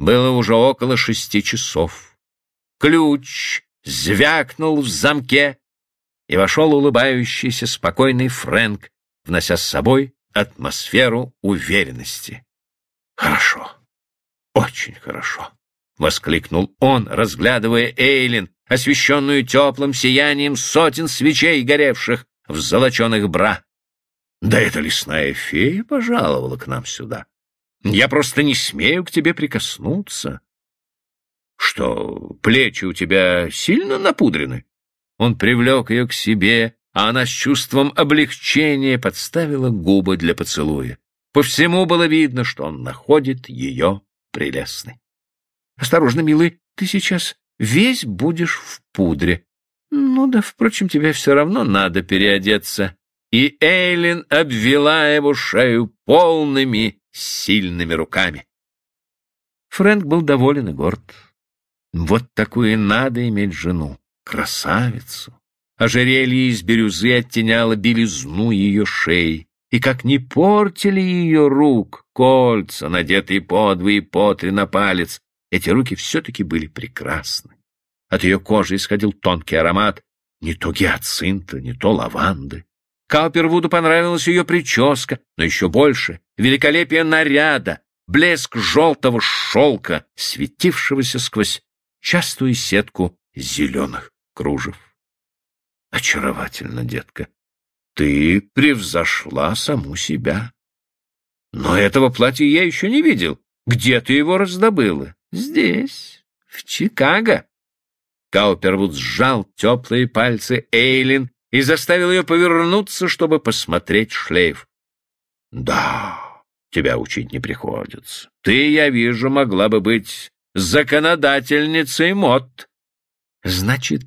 Было уже около шести часов. Ключ звякнул в замке, и вошел улыбающийся спокойный Фрэнк, внося с собой атмосферу уверенности. «Хорошо, очень хорошо», — воскликнул он, разглядывая Эйлин, освещенную теплым сиянием сотен свечей, горевших в золоченых бра. «Да эта лесная фея пожаловала к нам сюда. Я просто не смею к тебе прикоснуться». «Что, плечи у тебя сильно напудрены?» Он привлек ее к себе, а она с чувством облегчения подставила губы для поцелуя. По всему было видно, что он находит ее прелестной. — Осторожно, милый, ты сейчас весь будешь в пудре. Ну да, впрочем, тебе все равно надо переодеться. И Эйлин обвела его шею полными, сильными руками. Фрэнк был доволен и горд. Вот такую надо иметь жену, красавицу. Ожерелье из бирюзы оттеняло белизну ее шеи и как не портили ее рук кольца, надетые по два и по три на палец, эти руки все-таки были прекрасны. От ее кожи исходил тонкий аромат не то гиацинта, не то лаванды. Каупервуду понравилась ее прическа, но еще больше — великолепие наряда, блеск желтого шелка, светившегося сквозь частую сетку зеленых кружев. Очаровательно, детка, ты превзошла саму себя. Но этого платья я еще не видел. Где ты его раздобыла? Здесь, в Чикаго. Каупервуд сжал теплые пальцы Эйлин и заставил ее повернуться, чтобы посмотреть шлейф. Да, тебя учить не приходится. Ты, я вижу, могла бы быть законодательницей мод. Значит,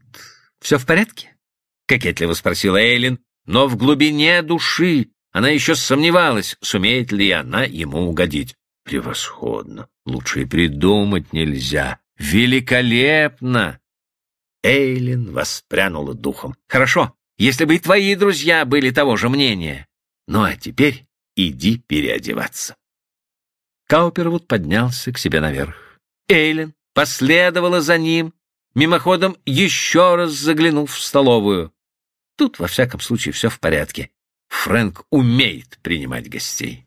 все в порядке? — кокетливо спросила Эйлин, но в глубине души она еще сомневалась, сумеет ли она ему угодить. Превосходно. Лучше и придумать нельзя. Великолепно. Эйлин воспрянула духом. Хорошо, если бы и твои друзья были того же мнения. Ну а теперь иди переодеваться. Каупервуд поднялся к себе наверх. Эйлин последовала за ним, мимоходом еще раз заглянув в столовую. Тут, во всяком случае, все в порядке. Фрэнк умеет принимать гостей.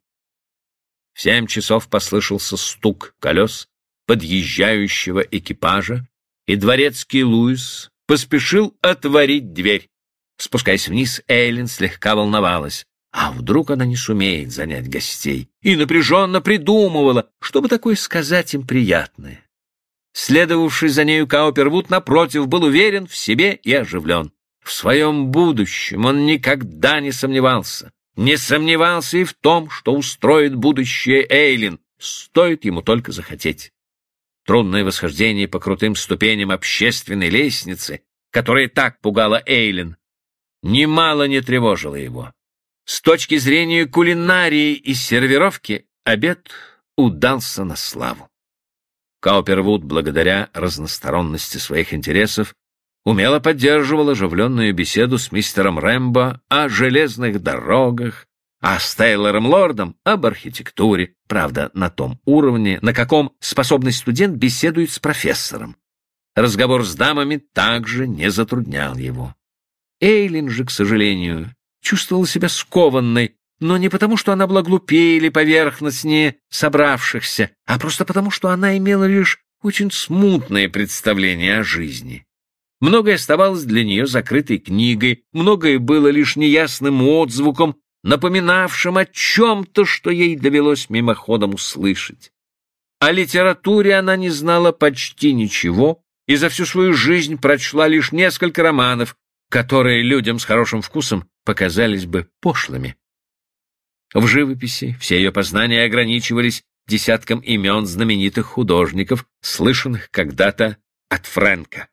В семь часов послышался стук колес подъезжающего экипажа, и дворецкий Луис поспешил отворить дверь. Спускаясь вниз, Эйлин слегка волновалась. А вдруг она не сумеет занять гостей? И напряженно придумывала, чтобы такое сказать им приятное. Следовавший за нею Каупервуд, напротив, был уверен в себе и оживлен. В своем будущем он никогда не сомневался. Не сомневался и в том, что устроит будущее Эйлин, стоит ему только захотеть. Трудное восхождение по крутым ступеням общественной лестницы, которая так пугала Эйлин, немало не тревожило его. С точки зрения кулинарии и сервировки обед удался на славу. Каупервуд, благодаря разносторонности своих интересов, умело поддерживал оживленную беседу с мистером Рэмбо о железных дорогах, а с Тейлором Лордом об архитектуре, правда, на том уровне, на каком способный студент беседует с профессором. Разговор с дамами также не затруднял его. Эйлин же, к сожалению, чувствовала себя скованной, но не потому, что она была глупее или поверхностнее собравшихся, а просто потому, что она имела лишь очень смутное представление о жизни. Многое оставалось для нее закрытой книгой, многое было лишь неясным отзвуком, напоминавшим о чем-то, что ей довелось мимоходом услышать. О литературе она не знала почти ничего и за всю свою жизнь прочла лишь несколько романов, которые людям с хорошим вкусом показались бы пошлыми. В живописи все ее познания ограничивались десятком имен знаменитых художников, слышанных когда-то от Фрэнка.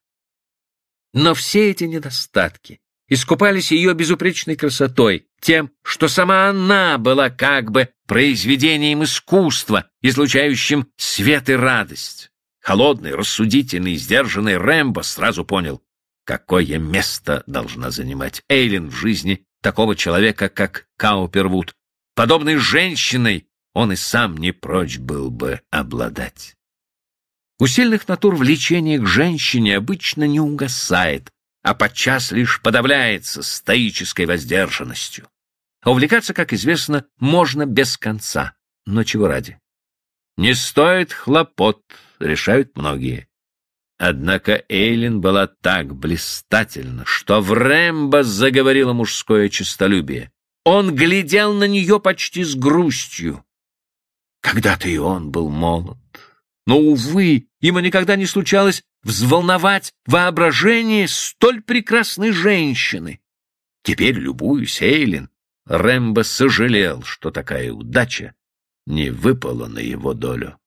Но все эти недостатки искупались ее безупречной красотой, тем, что сама она была как бы произведением искусства, излучающим свет и радость. Холодный, рассудительный, сдержанный Рэмбо сразу понял, какое место должна занимать Эйлин в жизни такого человека, как Каупервуд. Подобной женщиной он и сам не прочь был бы обладать. У сильных натур влечение к женщине обычно не угасает, а подчас лишь подавляется стоической воздержанностью. увлекаться, как известно, можно без конца. Но чего ради? Не стоит хлопот, решают многие. Однако Эйлин была так блистательна, что в Рэмбо заговорило мужское честолюбие. Он глядел на нее почти с грустью. Когда-то и он был молод. Но, увы, ему никогда не случалось взволновать воображение столь прекрасной женщины. Теперь, любуюсь, Эйлин, Рэмбо сожалел, что такая удача не выпала на его долю.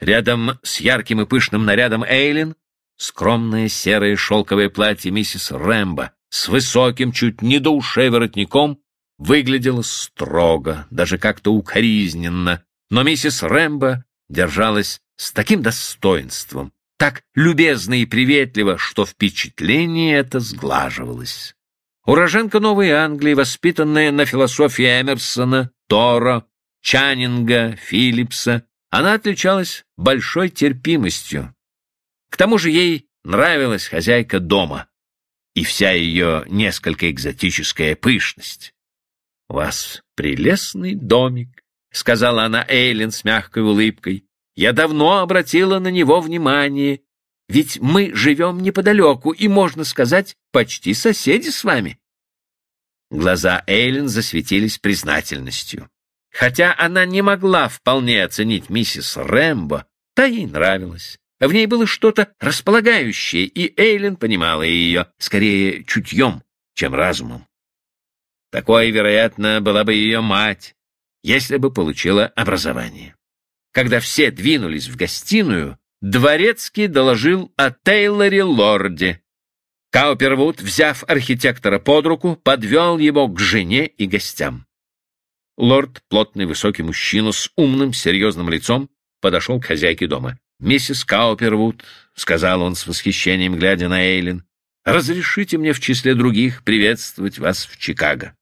Рядом с ярким и пышным нарядом Эйлин скромное серое шелковое платье миссис Рэмбо с высоким, чуть не до ушей воротником выглядело строго, даже как-то укоризненно, но миссис Рэмбо держалась с таким достоинством, так любезно и приветливо, что впечатление это сглаживалось. Уроженка Новой Англии, воспитанная на философии Эмерсона, Тора, Чаннинга, Филлипса, она отличалась большой терпимостью. К тому же ей нравилась хозяйка дома и вся ее несколько экзотическая пышность. — У вас прелестный домик, — сказала она Эйлин с мягкой улыбкой. Я давно обратила на него внимание, ведь мы живем неподалеку и, можно сказать, почти соседи с вами. Глаза Эйлин засветились признательностью. Хотя она не могла вполне оценить миссис Рэмбо, та ей нравилась. В ней было что-то располагающее, и Эйлин понимала ее скорее чутьем, чем разумом. Такой, вероятно, была бы ее мать, если бы получила образование. Когда все двинулись в гостиную, Дворецкий доложил о Тейлоре Лорде. Каупервуд, взяв архитектора под руку, подвел его к жене и гостям. Лорд, плотный высокий мужчина с умным, серьезным лицом, подошел к хозяйке дома. «Миссис Каупервуд», — сказал он с восхищением, глядя на Эйлин, — «разрешите мне в числе других приветствовать вас в Чикаго.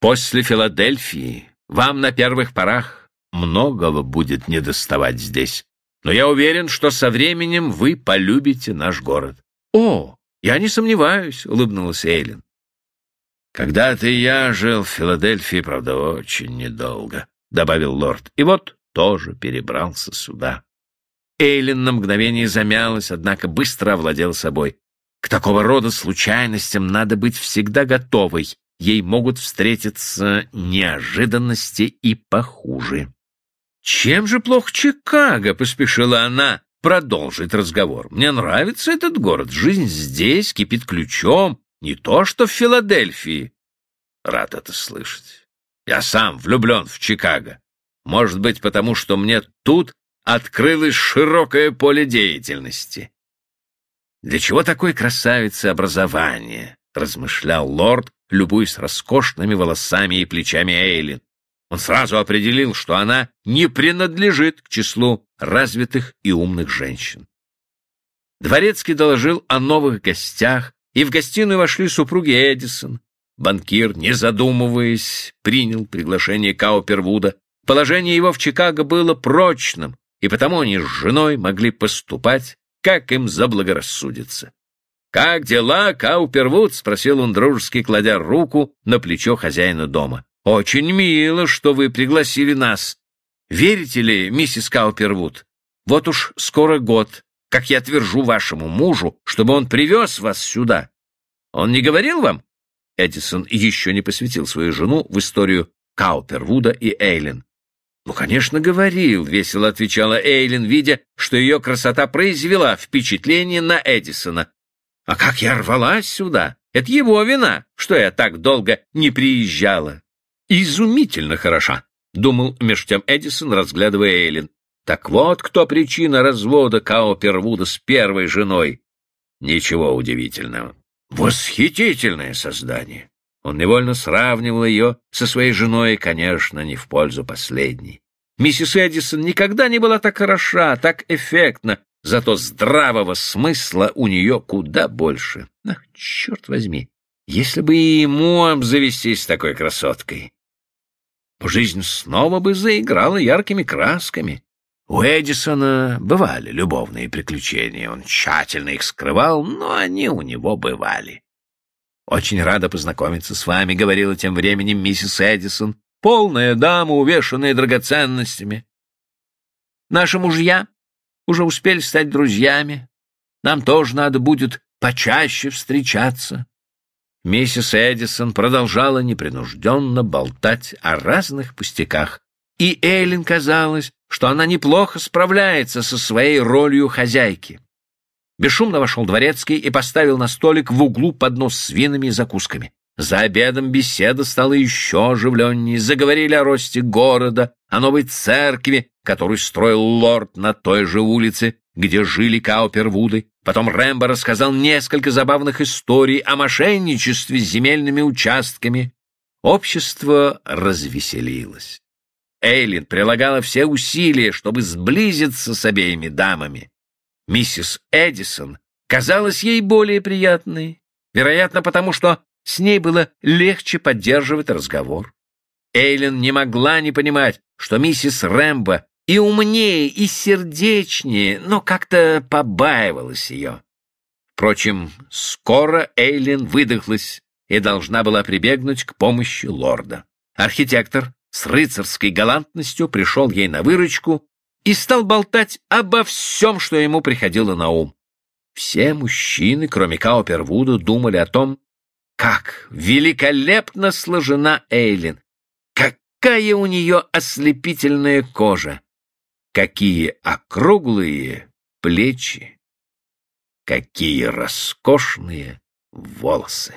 После Филадельфии вам на первых порах многого будет недоставать здесь. Но я уверен, что со временем вы полюбите наш город. — О, я не сомневаюсь, — улыбнулась Эйлин. — Когда-то я жил в Филадельфии, правда, очень недолго, — добавил лорд, — и вот тоже перебрался сюда. Эйлин на мгновение замялась, однако быстро овладел собой. К такого рода случайностям надо быть всегда готовой. Ей могут встретиться неожиданности и похуже. «Чем же плох Чикаго?» — поспешила она продолжить разговор. «Мне нравится этот город. Жизнь здесь кипит ключом. Не то, что в Филадельфии». Рад это слышать. Я сам влюблен в Чикаго. Может быть, потому что мне тут открылось широкое поле деятельности. «Для чего такой красавице образование?» — размышлял лорд, любуясь роскошными волосами и плечами Эйлин. Он сразу определил, что она не принадлежит к числу развитых и умных женщин. Дворецкий доложил о новых гостях, и в гостиную вошли супруги Эдисон. Банкир, не задумываясь, принял приглашение Каупервуда. Положение его в Чикаго было прочным, и потому они с женой могли поступать, как им заблагорассудится. «Как дела, Каупервуд?» — спросил он дружески, кладя руку на плечо хозяина дома. Очень мило, что вы пригласили нас. Верите ли, миссис Каупервуд? Вот уж скоро год, как я твержу вашему мужу, чтобы он привез вас сюда. Он не говорил вам? Эдисон еще не посвятил свою жену в историю Каупервуда и Эйлин. «Ну, конечно, говорил», — весело отвечала Эйлин, видя, что ее красота произвела впечатление на Эдисона. «А как я рвалась сюда! Это его вина, что я так долго не приезжала изумительно хороша, — думал меж тем Эдисон, разглядывая Эйлин. Так вот кто причина развода Каупервуда с первой женой. Ничего удивительного. Восхитительное создание. Он невольно сравнивал ее со своей женой, конечно, не в пользу последней. Миссис Эдисон никогда не была так хороша, так эффектна, зато здравого смысла у нее куда больше. Ах, черт возьми, если бы и ему обзавестись такой красоткой. Жизнь снова бы заиграла яркими красками. У Эдисона бывали любовные приключения, он тщательно их скрывал, но они у него бывали. «Очень рада познакомиться с вами», — говорила тем временем миссис Эдисон, полная дама, увешанная драгоценностями. «Наши мужья уже успели стать друзьями. Нам тоже надо будет почаще встречаться». Миссис Эдисон продолжала непринужденно болтать о разных пустяках, и Эйлин казалось, что она неплохо справляется со своей ролью хозяйки. Бесшумно вошел дворецкий и поставил на столик в углу поднос с винами и закусками. За обедом беседа стала еще оживленнее. Заговорили о росте города, о новой церкви, которую строил лорд на той же улице, где жили Каупервуды. Потом Рэмбо рассказал несколько забавных историй о мошенничестве с земельными участками. Общество развеселилось. Эйлин прилагала все усилия, чтобы сблизиться с обеими дамами. Миссис Эдисон казалась ей более приятной, вероятно, потому что с ней было легче поддерживать разговор. Эйлин не могла не понимать, что миссис Рэмбо и умнее, и сердечнее, но как-то побаивалась ее. Впрочем, скоро Эйлин выдохлась и должна была прибегнуть к помощи лорда. Архитектор с рыцарской галантностью пришел ей на выручку и стал болтать обо всем, что ему приходило на ум. Все мужчины, кроме Каупервуда, думали о том, как великолепно сложена Эйлин, какая у нее ослепительная кожа, какие округлые плечи, какие роскошные волосы.